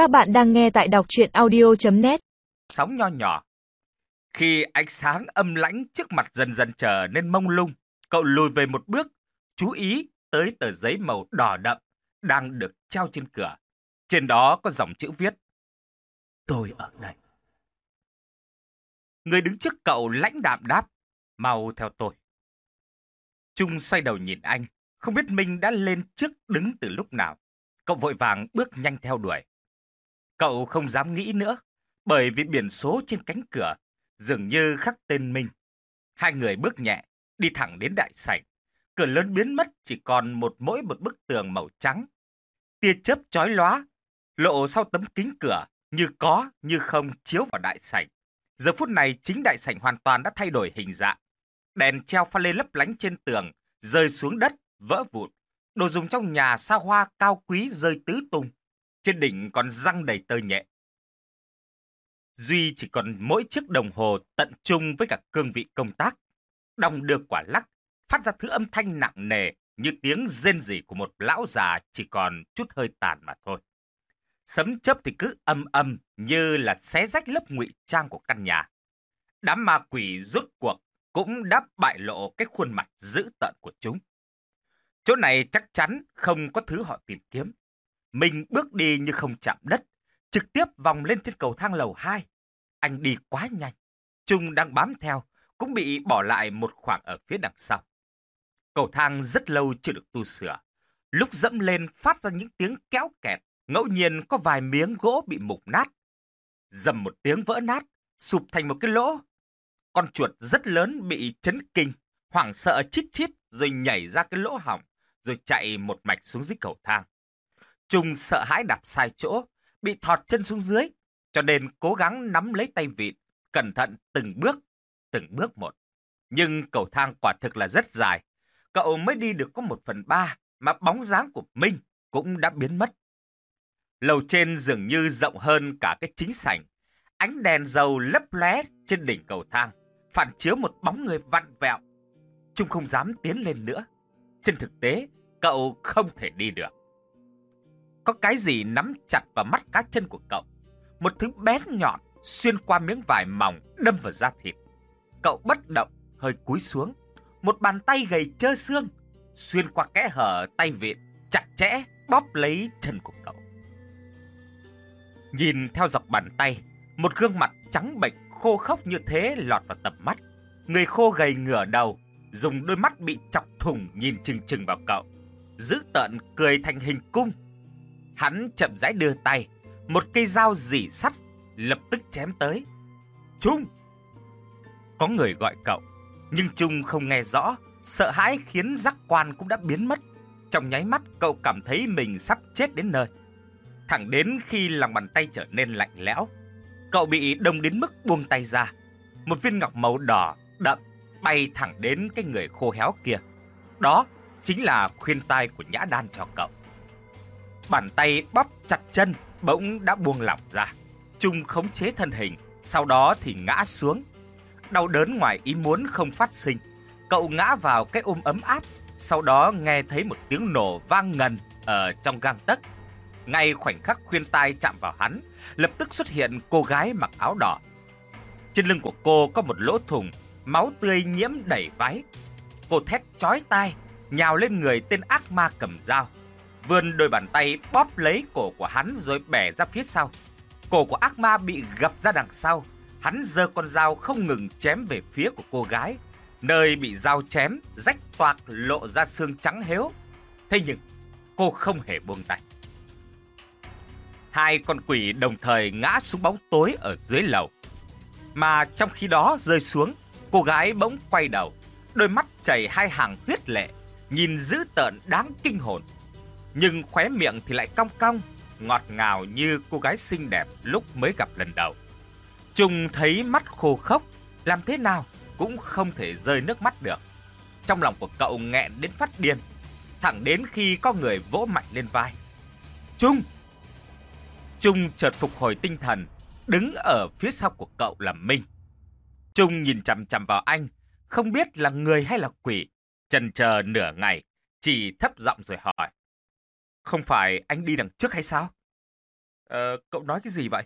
Các bạn đang nghe tại đọc chuyện audio.net Sóng nho nhỏ. Khi ánh sáng âm lãnh trước mặt dần dần trở nên mông lung, cậu lùi về một bước, chú ý tới tờ giấy màu đỏ đậm đang được treo trên cửa. Trên đó có dòng chữ viết. Tôi ở đây. Người đứng trước cậu lãnh đạm đáp. Mau theo tôi. Trung xoay đầu nhìn anh, không biết Minh đã lên trước đứng từ lúc nào. Cậu vội vàng bước nhanh theo đuổi. Cậu không dám nghĩ nữa, bởi vì biển số trên cánh cửa dường như khắc tên mình Hai người bước nhẹ, đi thẳng đến đại sảnh. Cửa lớn biến mất chỉ còn một mỗi một bức tường màu trắng. Tia chớp chói lóa, lộ sau tấm kính cửa, như có như không chiếu vào đại sảnh. Giờ phút này chính đại sảnh hoàn toàn đã thay đổi hình dạng. Đèn treo pha lê lấp lánh trên tường, rơi xuống đất, vỡ vụn. Đồ dùng trong nhà xa hoa cao quý rơi tứ tung. Trên đỉnh còn răng đầy tơ nhẹ. Duy chỉ còn mỗi chiếc đồng hồ tận trung với cả cương vị công tác. đong được quả lắc, phát ra thứ âm thanh nặng nề như tiếng rên rỉ của một lão già chỉ còn chút hơi tàn mà thôi. Sấm chớp thì cứ âm âm như là xé rách lớp ngụy trang của căn nhà. Đám ma quỷ rút cuộc cũng đã bại lộ cái khuôn mặt dữ tợn của chúng. Chỗ này chắc chắn không có thứ họ tìm kiếm. Mình bước đi như không chạm đất, trực tiếp vòng lên trên cầu thang lầu 2. Anh đi quá nhanh. Trung đang bám theo, cũng bị bỏ lại một khoảng ở phía đằng sau. Cầu thang rất lâu chưa được tu sửa. Lúc dẫm lên phát ra những tiếng kéo kẹt, ngẫu nhiên có vài miếng gỗ bị mục nát. Dầm một tiếng vỡ nát, sụp thành một cái lỗ. Con chuột rất lớn bị chấn kinh, hoảng sợ chít chít rồi nhảy ra cái lỗ hỏng, rồi chạy một mạch xuống dưới cầu thang. Trung sợ hãi đạp sai chỗ, bị thọt chân xuống dưới, cho nên cố gắng nắm lấy tay vịn, cẩn thận từng bước, từng bước một. Nhưng cầu thang quả thực là rất dài, cậu mới đi được có một phần ba, mà bóng dáng của Minh cũng đã biến mất. Lầu trên dường như rộng hơn cả cái chính sảnh, ánh đèn dầu lấp lóe trên đỉnh cầu thang, phản chiếu một bóng người vặn vẹo. Trung không dám tiến lên nữa. Trên thực tế, cậu không thể đi được. Có cái gì nắm chặt vào mắt cá chân của cậu. Một thứ bén nhọn xuyên qua miếng vải mỏng đâm vào da thịt. Cậu bất động, hơi cúi xuống. Một bàn tay gầy trơ xương xuyên qua kẽ hở tay vịn, chặt chẽ bóp lấy chân của cậu. Nhìn theo dọc bàn tay, một gương mặt trắng bệch khô khốc như thế lọt vào tầm mắt. Người khô gầy ngửa đầu, dùng đôi mắt bị chọc thủng nhìn chừng chừng vào cậu. Giữ tợn cười thành hình cung. Hắn chậm rãi đưa tay, một cây dao dỉ sắt lập tức chém tới. Trung! Có người gọi cậu, nhưng Trung không nghe rõ, sợ hãi khiến giác quan cũng đã biến mất. Trong nháy mắt cậu cảm thấy mình sắp chết đến nơi. Thẳng đến khi lòng bàn tay trở nên lạnh lẽo, cậu bị đông đến mức buông tay ra. Một viên ngọc màu đỏ đậm bay thẳng đến cái người khô héo kia. Đó chính là khuyên tai của nhã đan cho cậu. Bàn tay bắp chặt chân bỗng đã buông lỏng ra. Trung khống chế thân hình, sau đó thì ngã xuống. Đau đớn ngoài ý muốn không phát sinh. Cậu ngã vào cái ôm ấm áp, sau đó nghe thấy một tiếng nổ vang ngần ở trong gang tấc. Ngay khoảnh khắc khuyên tai chạm vào hắn, lập tức xuất hiện cô gái mặc áo đỏ. Trên lưng của cô có một lỗ thủng, máu tươi nhiễm đầy váy. Cô thét chói tai, nhào lên người tên ác ma cầm dao. Vươn đôi bàn tay bóp lấy cổ của hắn rồi bẻ ra phía sau. Cổ của ác ma bị gập ra đằng sau. Hắn giơ con dao không ngừng chém về phía của cô gái. Nơi bị dao chém, rách toạc lộ ra xương trắng héo. Thế nhưng, cô không hề buông tay. Hai con quỷ đồng thời ngã xuống bóng tối ở dưới lầu. Mà trong khi đó rơi xuống, cô gái bỗng quay đầu, đôi mắt chảy hai hàng huyết lệ, nhìn dữ tợn đáng kinh hồn. Nhưng khóe miệng thì lại cong cong, ngọt ngào như cô gái xinh đẹp lúc mới gặp lần đầu. Trung thấy mắt khô khốc, làm thế nào cũng không thể rơi nước mắt được. Trong lòng của cậu nghẹn đến phát điên, thẳng đến khi có người vỗ mạnh lên vai. Trung! Trung chợt phục hồi tinh thần, đứng ở phía sau của cậu là Minh. Trung nhìn chằm chằm vào anh, không biết là người hay là quỷ. Chần chờ nửa ngày, chỉ thấp giọng rồi hỏi. Không phải anh đi đằng trước hay sao? Ờ, cậu nói cái gì vậy?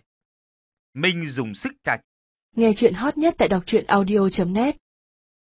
Minh dùng sức tra Nghe chuyện hot nhất tại đọc truyện audio.net